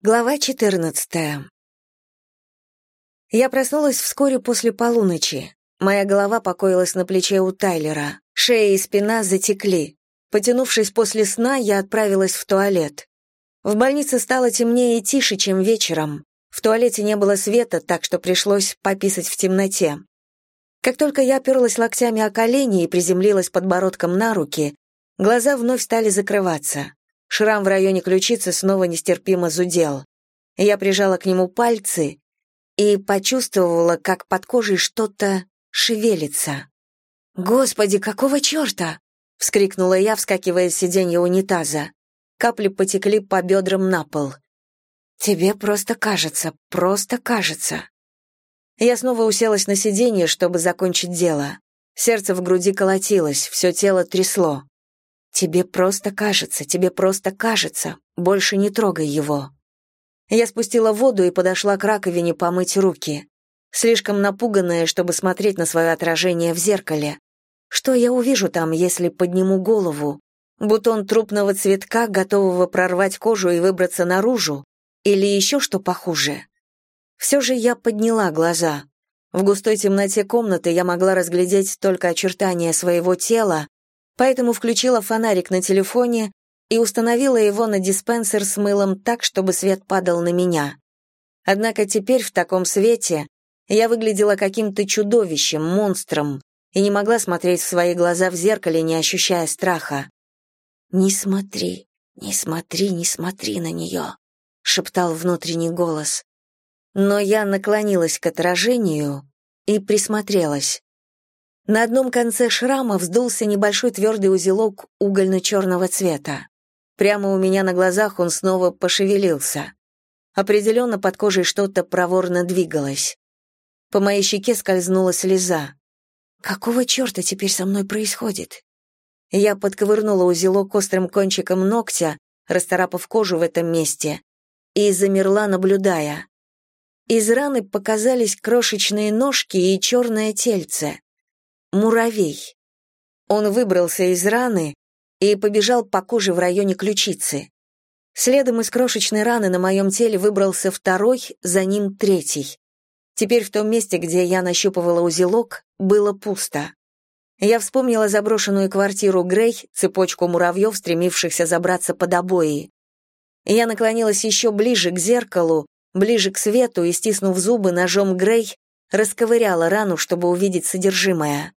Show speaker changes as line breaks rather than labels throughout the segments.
Глава 14. Я проснулась вскоре после полуночи. Моя голова покоилась на плече у Тайлера. Шея и спина затекли. Потянувшись после сна, я отправилась в туалет. В больнице стало темнее и тише, чем вечером. В туалете не было света, так что пришлось пописать в темноте. Как только я оперлась локтями о колени и приземлилась подбородком на руки, глаза вновь стали закрываться. Шрам в районе ключицы снова нестерпимо зудел. Я прижала к нему пальцы и почувствовала, как под кожей что-то шевелится. «Господи, какого черта?» — вскрикнула я, вскакивая с сиденья унитаза. Капли потекли по бедрам на пол. «Тебе просто кажется, просто кажется». Я снова уселась на сиденье, чтобы закончить дело. Сердце в груди колотилось, все тело трясло. «Тебе просто кажется, тебе просто кажется. Больше не трогай его». Я спустила воду и подошла к раковине помыть руки. Слишком напуганная, чтобы смотреть на свое отражение в зеркале. Что я увижу там, если подниму голову? Бутон трупного цветка, готового прорвать кожу и выбраться наружу? Или еще что похуже? Все же я подняла глаза. В густой темноте комнаты я могла разглядеть только очертания своего тела, поэтому включила фонарик на телефоне и установила его на диспенсер с мылом так, чтобы свет падал на меня. Однако теперь в таком свете я выглядела каким-то чудовищем, монстром, и не могла смотреть в свои глаза в зеркале, не ощущая страха. «Не смотри, не смотри, не смотри на нее», — шептал внутренний голос. Но я наклонилась к отражению и присмотрелась. На одном конце шрама вздулся небольшой твердый узелок угольно-черного цвета. Прямо у меня на глазах он снова пошевелился. Определенно под кожей что-то проворно двигалось. По моей щеке скользнула слеза. «Какого черта теперь со мной происходит?» Я подковырнула узелок острым кончиком ногтя, расторапав кожу в этом месте, и замерла, наблюдая. Из раны показались крошечные ножки и черное тельце муравей. Он выбрался из раны и побежал по коже в районе ключицы. Следом из крошечной раны на моем теле выбрался второй, за ним третий. Теперь в том месте, где я нащупывала узелок, было пусто. Я вспомнила заброшенную квартиру Грей, цепочку муравьев, стремившихся забраться под обои. Я наклонилась еще ближе к зеркалу, ближе к свету и, стиснув зубы ножом Грей, расковыряла рану, чтобы увидеть содержимое.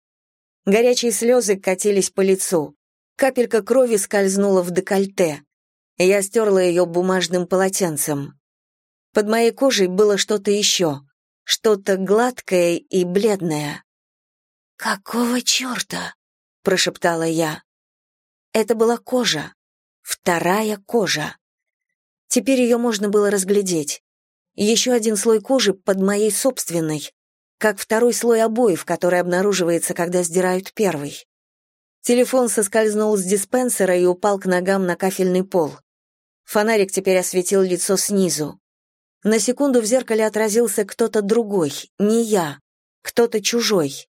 Горячие слезы катились по лицу. Капелька крови скользнула в декольте. Я стерла ее бумажным полотенцем. Под моей кожей было что-то еще, что-то гладкое и бледное. «Какого черта?» — прошептала я. Это была кожа, вторая кожа. Теперь ее можно было разглядеть. Еще один слой кожи под моей собственной, как второй слой обоев, который обнаруживается, когда сдирают первый. Телефон соскользнул с диспенсера и упал к ногам на кафельный пол. Фонарик теперь осветил лицо снизу. На секунду в зеркале отразился кто-то другой, не я, кто-то чужой.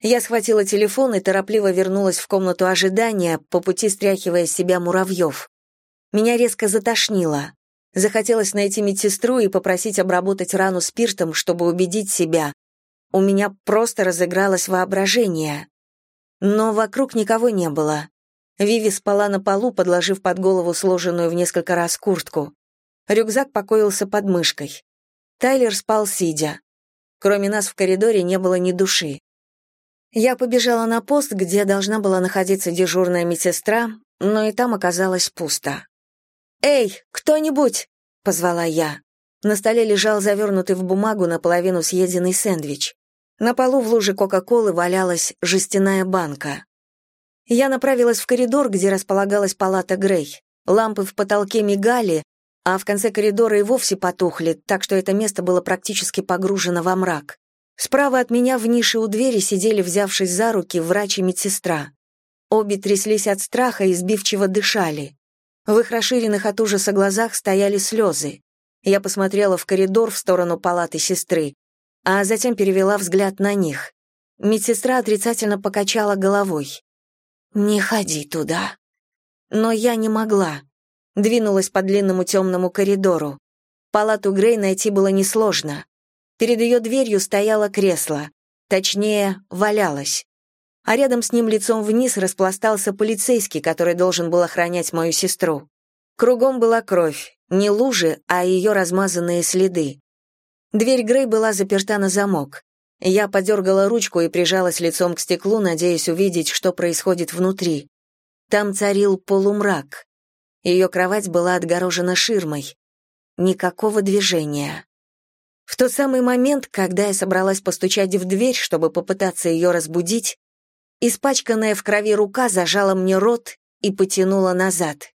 Я схватила телефон и торопливо вернулась в комнату ожидания, по пути стряхивая с себя муравьев. Меня резко затошнило. Захотелось найти медсестру и попросить обработать рану спиртом, чтобы убедить себя, у меня просто разыгралось воображение. Но вокруг никого не было. Виви спала на полу, подложив под голову сложенную в несколько раз куртку. Рюкзак покоился под мышкой. Тайлер спал сидя. Кроме нас в коридоре не было ни души. Я побежала на пост, где должна была находиться дежурная медсестра, но и там оказалось пусто. «Эй, кто-нибудь!» — позвала я. На столе лежал завернутый в бумагу наполовину съеденный сэндвич. На полу в луже Кока-Колы валялась жестяная банка. Я направилась в коридор, где располагалась палата Грей. Лампы в потолке мигали, а в конце коридора и вовсе потухли, так что это место было практически погружено во мрак. Справа от меня в нише у двери сидели, взявшись за руки, врач и медсестра. Обе тряслись от страха и сбивчиво дышали. В их расширенных от ужаса глазах стояли слезы. Я посмотрела в коридор в сторону палаты сестры а затем перевела взгляд на них. Медсестра отрицательно покачала головой. «Не ходи туда». Но я не могла. Двинулась по длинному темному коридору. Палату Грей найти было несложно. Перед ее дверью стояло кресло. Точнее, валялось. А рядом с ним лицом вниз распластался полицейский, который должен был охранять мою сестру. Кругом была кровь, не лужи, а ее размазанные следы. Дверь Грей была заперта на замок. Я подергала ручку и прижалась лицом к стеклу, надеясь увидеть, что происходит внутри. Там царил полумрак. Ее кровать была отгорожена ширмой. Никакого движения. В тот самый момент, когда я собралась постучать в дверь, чтобы попытаться ее разбудить, испачканная в крови рука зажала мне рот и потянула назад.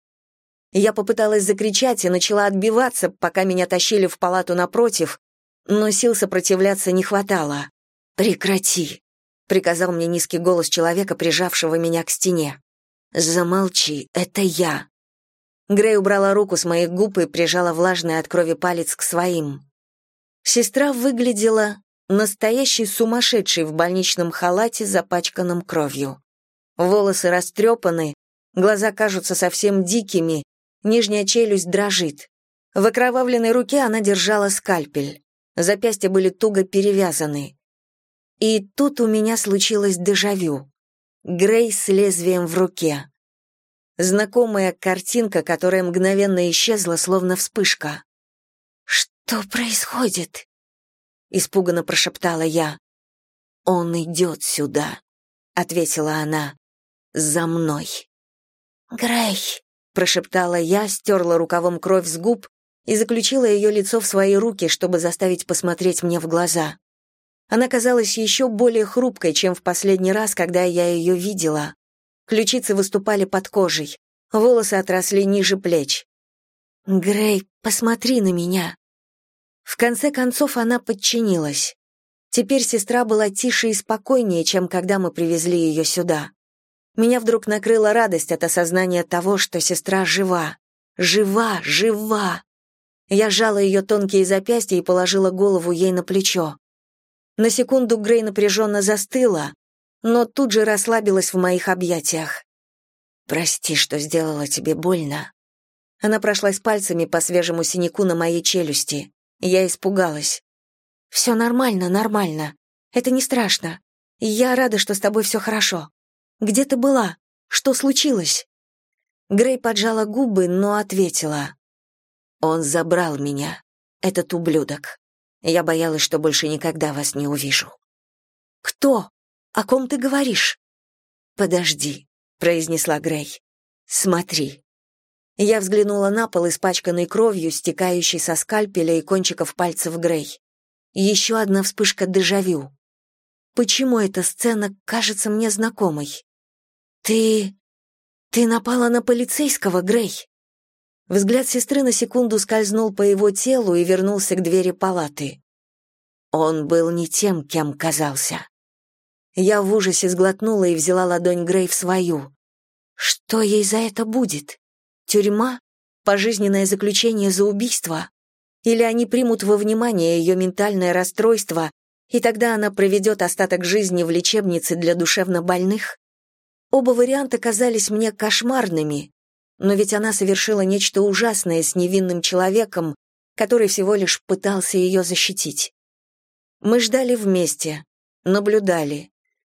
Я попыталась закричать и начала отбиваться, пока меня тащили в палату напротив, но сил сопротивляться не хватало. «Прекрати», — приказал мне низкий голос человека, прижавшего меня к стене. «Замолчи, это я». Грей убрала руку с моих губ и прижала влажный от крови палец к своим. Сестра выглядела настоящей сумасшедшей в больничном халате, запачканном кровью. Волосы растрепаны, глаза кажутся совсем дикими, нижняя челюсть дрожит. В окровавленной руке она держала скальпель. Запястья были туго перевязаны. И тут у меня случилось дежавю. Грей с лезвием в руке. Знакомая картинка, которая мгновенно исчезла, словно вспышка. «Что происходит?» — испуганно прошептала я. «Он идет сюда», — ответила она. «За мной». «Грей», — прошептала я, стерла рукавом кровь с губ и заключила ее лицо в свои руки, чтобы заставить посмотреть мне в глаза. Она казалась еще более хрупкой, чем в последний раз, когда я ее видела. Ключицы выступали под кожей, волосы отросли ниже плеч. «Грей, посмотри на меня!» В конце концов она подчинилась. Теперь сестра была тише и спокойнее, чем когда мы привезли ее сюда. Меня вдруг накрыла радость от осознания того, что сестра жива. Жива, жива! Я сжала ее тонкие запястья и положила голову ей на плечо. На секунду Грей напряженно застыла, но тут же расслабилась в моих объятиях. «Прости, что сделала тебе больно». Она прошлась пальцами по свежему синяку на моей челюсти. Я испугалась. «Все нормально, нормально. Это не страшно. Я рада, что с тобой все хорошо. Где ты была? Что случилось?» Грей поджала губы, но ответила. «Он забрал меня, этот ублюдок. Я боялась, что больше никогда вас не увижу. Кто? О ком ты говоришь? Подожди, произнесла Грей. Смотри. Я взглянула на пол, испачканный кровью, стекающей со скальпеля и кончиков пальцев Грей. Еще одна вспышка дежавю. Почему эта сцена кажется мне знакомой? Ты... ты напала на полицейского, Грей? Взгляд сестры на секунду скользнул по его телу и вернулся к двери палаты. Он был не тем, кем казался. Я в ужасе сглотнула и взяла ладонь Грей в свою. Что ей за это будет? Тюрьма? Пожизненное заключение за убийство? Или они примут во внимание ее ментальное расстройство, и тогда она проведет остаток жизни в лечебнице для душевнобольных? Оба варианта казались мне кошмарными, но ведь она совершила нечто ужасное с невинным человеком, который всего лишь пытался ее защитить. Мы ждали вместе, наблюдали.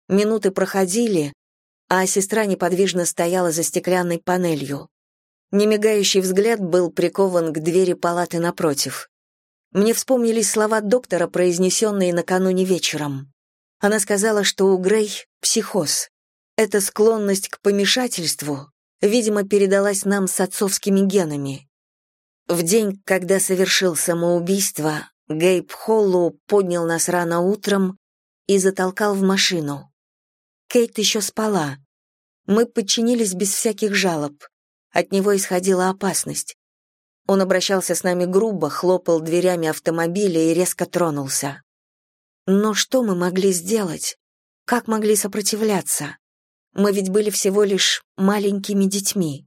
Минуты проходили, а сестра неподвижно стояла за стеклянной панелью. Немигающий взгляд был прикован к двери палаты напротив. Мне вспомнились слова доктора, произнесенные накануне вечером. Она сказала, что у Грей психоз. Это склонность к помешательству, видимо, передалась нам с отцовскими генами. В день, когда совершил самоубийство, Гейб Холлоу поднял нас рано утром и затолкал в машину. Кейт еще спала. Мы подчинились без всяких жалоб. От него исходила опасность. Он обращался с нами грубо, хлопал дверями автомобиля и резко тронулся. Но что мы могли сделать? Как могли сопротивляться? Мы ведь были всего лишь маленькими детьми.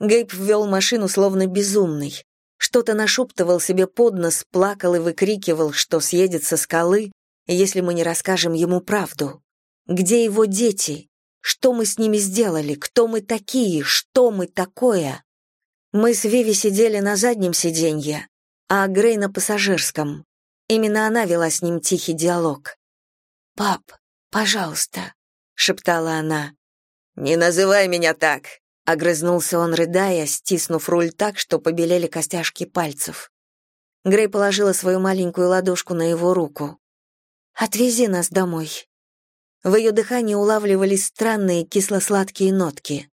Гейб ввел машину словно безумный. Что-то нашептывал себе под нос, плакал и выкрикивал, что съедет со скалы, если мы не расскажем ему правду. Где его дети? Что мы с ними сделали? Кто мы такие? Что мы такое? Мы с Виви сидели на заднем сиденье. а Грей на пассажирском. Именно она вела с ним тихий диалог. «Пап, пожалуйста», — шептала она.
«Не называй меня так», —
огрызнулся он, рыдая, стиснув руль так, что побелели костяшки пальцев. Грей положила свою маленькую ладошку на его руку. «Отвези нас домой». В ее дыхании улавливались странные кисло-сладкие нотки.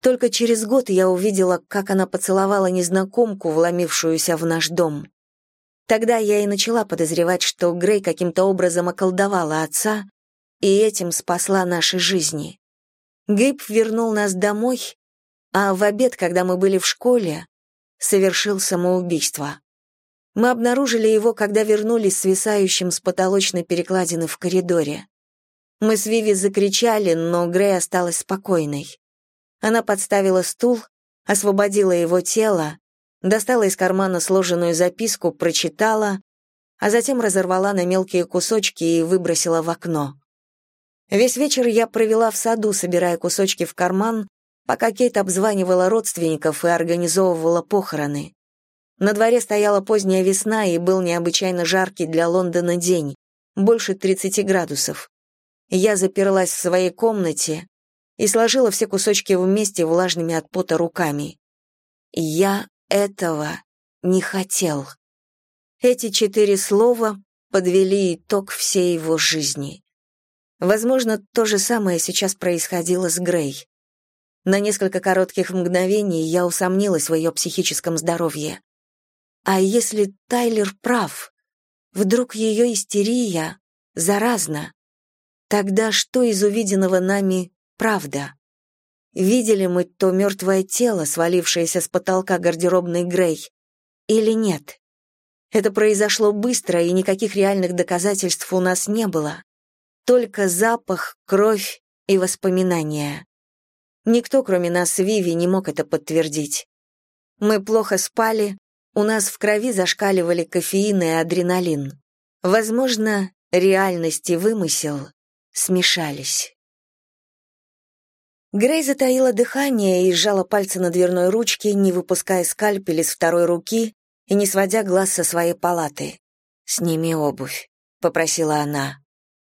Только через год я увидела, как она поцеловала незнакомку, вломившуюся в наш дом. Тогда я и начала подозревать, что Грей каким-то образом околдовала отца и этим спасла наши жизни. Гейб вернул нас домой, а в обед, когда мы были в школе, совершил самоубийство. Мы обнаружили его, когда вернулись свисающим с потолочной перекладины в коридоре. Мы с Виви закричали, но Грей осталась спокойной. Она подставила стул, освободила его тело, достала из кармана сложенную записку, прочитала, а затем разорвала на мелкие кусочки и выбросила в окно. Весь вечер я провела в саду, собирая кусочки в карман, пока Кейт обзванивала родственников и организовывала похороны. На дворе стояла поздняя весна и был необычайно жаркий для Лондона день, больше 30 градусов. Я заперлась в своей комнате и сложила все кусочки вместе влажными от пота руками. Я этого не хотел. Эти четыре слова подвели итог всей его жизни. Возможно, то же самое сейчас происходило с Грей. На несколько коротких мгновений я усомнилась в ее психическом здоровье. А если Тайлер прав? Вдруг ее истерия заразна? Тогда что из увиденного нами правда? Видели мы то мертвое тело, свалившееся с потолка гардеробной Грей, или нет? Это произошло быстро, и никаких реальных доказательств у нас не было. Только запах, кровь и воспоминания. Никто, кроме нас Виви, не мог это подтвердить. Мы плохо спали, у нас в крови зашкаливали кофеин и адреналин. Возможно, реальность и вымысел смешались. Грей затаила дыхание и сжала пальцы на дверной ручке, не выпуская скальпель из второй руки и не сводя глаз со своей палаты. «Сними обувь», — попросила она.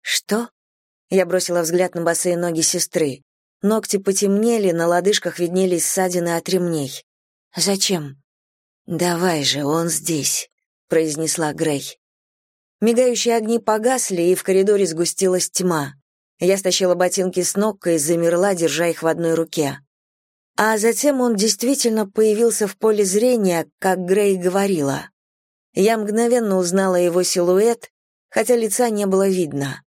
«Что?» Я бросила взгляд на босые ноги сестры. Ногти потемнели, на лодыжках виднелись ссадины от ремней. «Зачем?» «Давай же, он здесь», — произнесла Грей. Мигающие огни погасли, и в коридоре сгустилась тьма. Я стащила ботинки с ног и замерла, держа их в одной руке. А затем он действительно появился в поле зрения, как Грей говорила. Я мгновенно узнала его силуэт, хотя лица не было видно.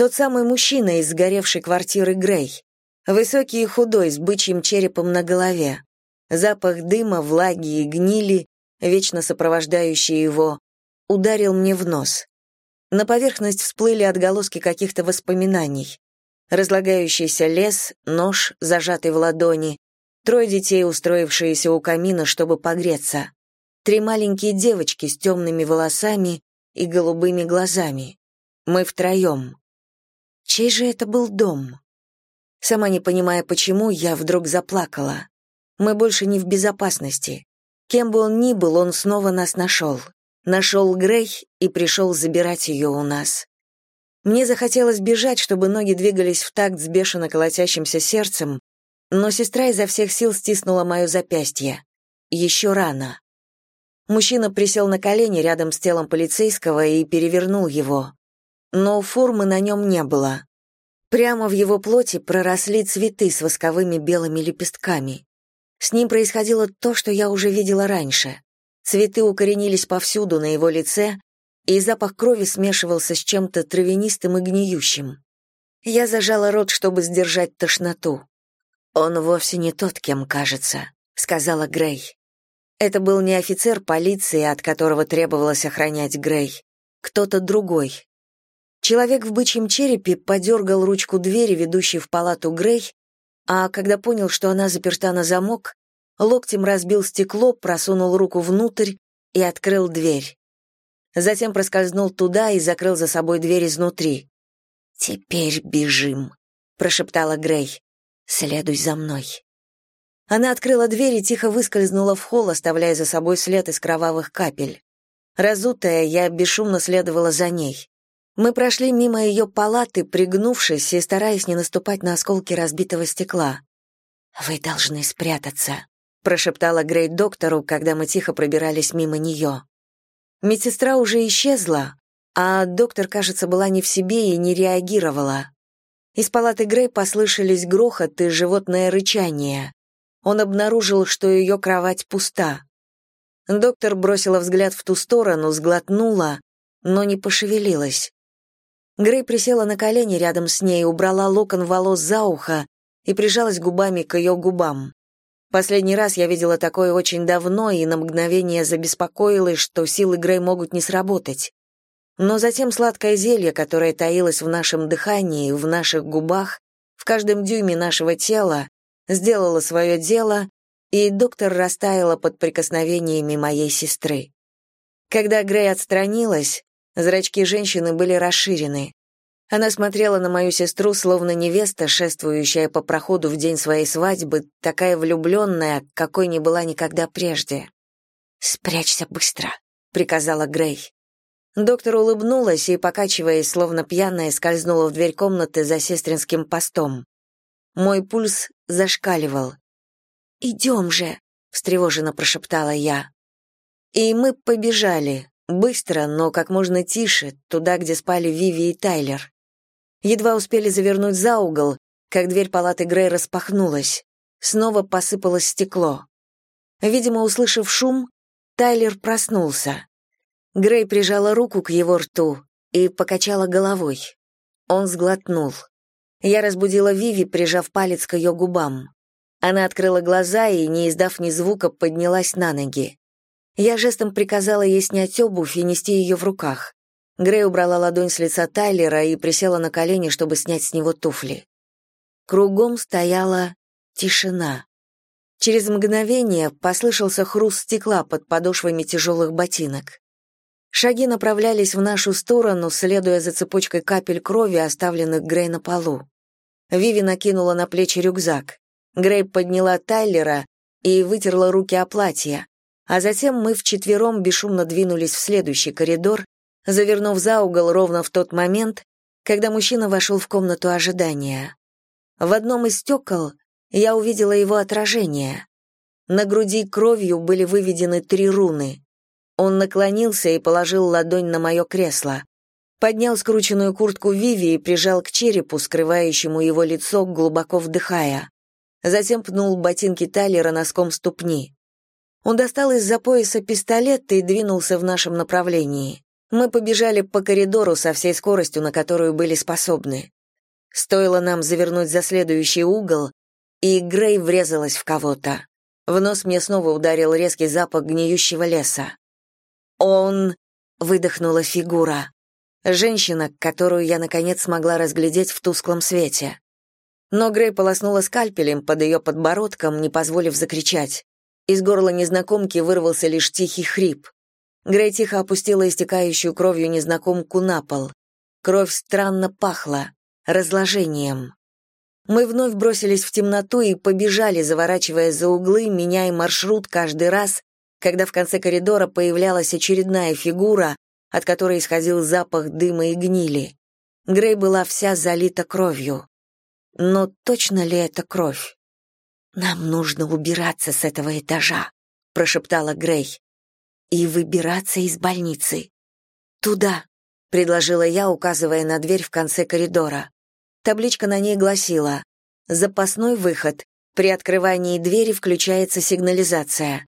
Тот самый мужчина из сгоревшей квартиры Грей. Высокий и худой, с бычьим черепом на голове. Запах дыма, влаги и гнили, вечно сопровождающий его, ударил мне в нос. На поверхность всплыли отголоски каких-то воспоминаний. Разлагающийся лес, нож, зажатый в ладони, трое детей, устроившиеся у камина, чтобы погреться, три маленькие девочки с темными волосами и голубыми глазами. Мы втроем. Чей же это был дом? Сама не понимая почему, я вдруг заплакала. Мы больше не в безопасности. Кем бы он ни был, он снова нас нашел нашел Грей и пришел забирать ее у нас. Мне захотелось бежать, чтобы ноги двигались в такт с бешено колотящимся сердцем, но сестра изо всех сил стиснула мое запястье. Еще рано. Мужчина присел на колени рядом с телом полицейского и перевернул его. Но формы на нем не было. Прямо в его плоти проросли цветы с восковыми белыми лепестками. С ним происходило то, что я уже видела раньше. Цветы укоренились повсюду на его лице, и запах крови смешивался с чем-то травянистым и гниющим. Я зажала рот, чтобы сдержать тошноту. «Он вовсе не тот, кем кажется», — сказала Грей. Это был не офицер полиции, от которого требовалось охранять Грей. Кто-то другой. Человек в бычьем черепе подергал ручку двери, ведущей в палату Грей, а когда понял, что она заперта на замок, локтем разбил стекло, просунул руку внутрь и открыл дверь. Затем проскользнул туда и закрыл за собой дверь изнутри. «Теперь бежим», — прошептала Грей. «Следуй за мной». Она открыла дверь и тихо выскользнула в холл, оставляя за собой след из кровавых капель. Разутая, я бесшумно следовала за ней. Мы прошли мимо ее палаты, пригнувшись и стараясь не наступать на осколки разбитого стекла. «Вы должны спрятаться», — прошептала Грей доктору, когда мы тихо пробирались мимо нее. Медсестра уже исчезла, а доктор, кажется, была не в себе и не реагировала. Из палаты Грей послышались грохот и животное рычание. Он обнаружил, что ее кровать пуста. Доктор бросила взгляд в ту сторону, сглотнула, но не пошевелилась. Грей присела на колени рядом с ней, убрала локон волос за ухо и прижалась губами к ее губам. Последний раз я видела такое очень давно и на мгновение забеспокоилась, что силы Грей могут не сработать. Но затем сладкое зелье, которое таилось в нашем дыхании, в наших губах, в каждом дюйме нашего тела, сделало свое дело, и доктор растаяла под прикосновениями моей сестры. Когда Грей отстранилась, зрачки женщины были расширены. Она смотрела на мою сестру, словно невеста, шествующая по проходу в день своей свадьбы, такая влюбленная, какой не была никогда прежде. «Спрячься быстро», — приказала Грей. Доктор улыбнулась и, покачиваясь, словно пьяная, скользнула в дверь комнаты за сестринским постом. Мой пульс зашкаливал. «Идем же», — встревоженно прошептала я. И мы побежали, быстро, но как можно тише, туда, где спали Виви и Тайлер. Едва успели завернуть за угол, как дверь палаты Грей распахнулась. Снова посыпалось стекло. Видимо, услышав шум, Тайлер проснулся. Грей прижала руку к его рту и покачала головой. Он сглотнул. Я разбудила Виви, прижав палец к ее губам. Она открыла глаза и, не издав ни звука, поднялась на ноги. Я жестом приказала ей снять обувь и нести ее в руках. Грей убрала ладонь с лица Тайлера и присела на колени, чтобы снять с него туфли. Кругом стояла тишина. Через мгновение послышался хруст стекла под подошвами тяжелых ботинок. Шаги направлялись в нашу сторону, следуя за цепочкой капель крови, оставленных Грей на полу. Виви накинула на плечи рюкзак. Грей подняла Тайлера и вытерла руки о платье, а затем мы вчетвером бесшумно двинулись в следующий коридор, завернув за угол ровно в тот момент, когда мужчина вошел в комнату ожидания. В одном из стекол я увидела его отражение. На груди кровью были выведены три руны. Он наклонился и положил ладонь на мое кресло. Поднял скрученную куртку Виви и прижал к черепу, скрывающему его лицо, глубоко вдыхая затем пнул ботинки Тайлера носком ступни. Он достал из-за пояса пистолет и двинулся в нашем направлении. Мы побежали по коридору со всей скоростью, на которую были способны. Стоило нам завернуть за следующий угол, и Грей врезалась в кого-то. В нос мне снова ударил резкий запах гниющего леса. «Он...» — выдохнула фигура. Женщина, которую я, наконец, смогла разглядеть в тусклом свете. Но Грей полоснула скальпелем под ее подбородком, не позволив закричать. Из горла незнакомки вырвался лишь тихий хрип. Грей тихо опустила истекающую кровью незнакомку на пол. Кровь странно пахла, разложением. Мы вновь бросились в темноту и побежали, заворачивая за углы, меняя маршрут каждый раз, когда в конце коридора появлялась очередная фигура, от которой исходил запах дыма и гнили. Грей была вся залита кровью. Но точно ли это кровь? «Нам нужно убираться с этого этажа», — прошептала Грей. «И выбираться из больницы». «Туда», — предложила я, указывая на дверь в конце коридора. Табличка на ней гласила «Запасной выход. При открывании двери включается сигнализация».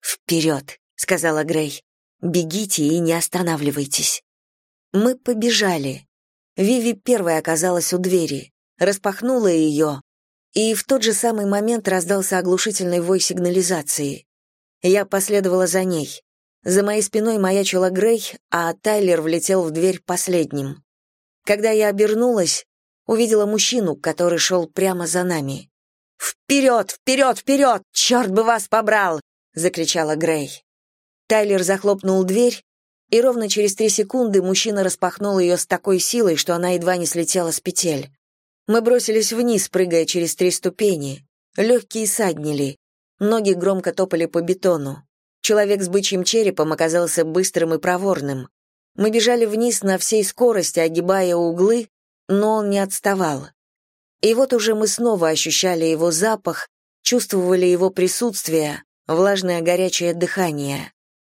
«Вперед», — сказала Грей. «Бегите и не останавливайтесь». Мы побежали. Виви первой оказалась у двери распахнула ее, и в тот же самый момент раздался оглушительный вой сигнализации. Я последовала за ней. За моей спиной маячила Грей, а Тайлер влетел в дверь последним. Когда я обернулась, увидела мужчину, который шел прямо за нами. «Вперед, вперед, вперед! Черт бы вас побрал!» — закричала Грей. Тайлер захлопнул дверь, и ровно через три секунды мужчина распахнул ее с такой силой, что она едва не слетела с петель. Мы бросились вниз, прыгая через три ступени. Легкие саднили. Ноги громко топали по бетону. Человек с бычьим черепом оказался быстрым и проворным. Мы бежали вниз на всей скорости, огибая углы, но он не отставал. И вот уже мы снова ощущали его запах, чувствовали его присутствие, влажное горячее дыхание.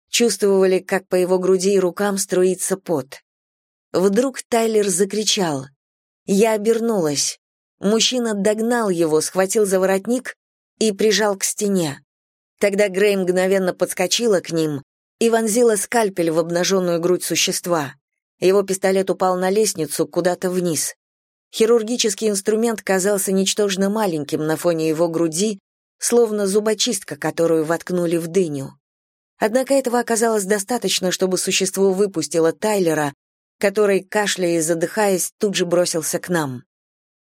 Чувствовали, как по его груди и рукам струится пот. Вдруг Тайлер закричал. Я обернулась. Мужчина догнал его, схватил за воротник и прижал к стене. Тогда Грей мгновенно подскочила к ним и вонзила скальпель в обнаженную грудь существа. Его пистолет упал на лестницу куда-то вниз. Хирургический инструмент казался ничтожно маленьким на фоне его груди, словно зубочистка, которую воткнули в дыню. Однако этого оказалось достаточно, чтобы существо выпустило Тайлера, который, кашляя и задыхаясь, тут же бросился к нам.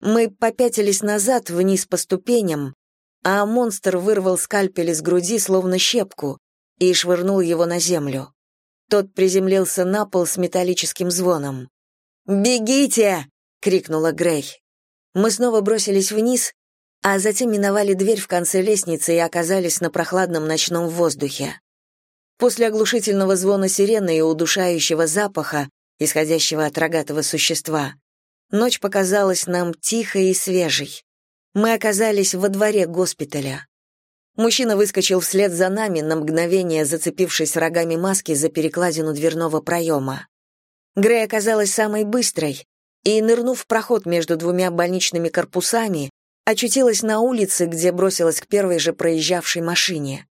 Мы попятились назад, вниз по ступеням, а монстр вырвал скальпель из груди, словно щепку, и швырнул его на землю. Тот приземлился на пол с металлическим звоном. «Бегите!» — крикнула Грей. Мы снова бросились вниз, а затем миновали дверь в конце лестницы и оказались на прохладном ночном воздухе. После оглушительного звона сирены и удушающего запаха, исходящего от рогатого существа, ночь показалась нам тихой и свежей. Мы оказались во дворе госпиталя. Мужчина выскочил вслед за нами, на мгновение зацепившись рогами маски за перекладину дверного проема. Грей оказалась самой быстрой, и, нырнув в проход между двумя больничными корпусами, очутилась на улице, где бросилась к первой же проезжавшей машине.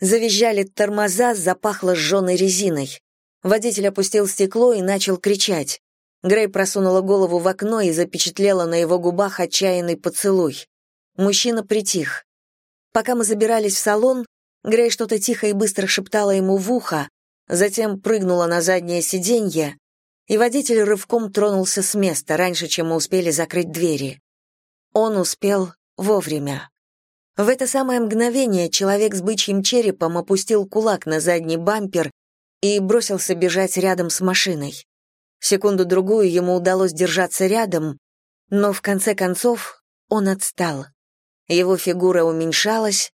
Завизжали тормоза, запахло сжженной резиной. Водитель опустил стекло и начал кричать. Грей просунула голову в окно и запечатлела на его губах отчаянный поцелуй. Мужчина притих. Пока мы забирались в салон, Грей что-то тихо и быстро шептала ему в ухо, затем прыгнула на заднее сиденье, и водитель рывком тронулся с места раньше, чем мы успели закрыть двери. Он успел вовремя. В это самое мгновение человек с бычьим черепом опустил кулак на задний бампер и бросился бежать рядом с машиной. Секунду-другую ему удалось держаться рядом, но в конце концов он отстал. Его фигура уменьшалась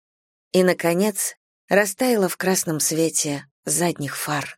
и, наконец, растаяла в красном свете задних фар.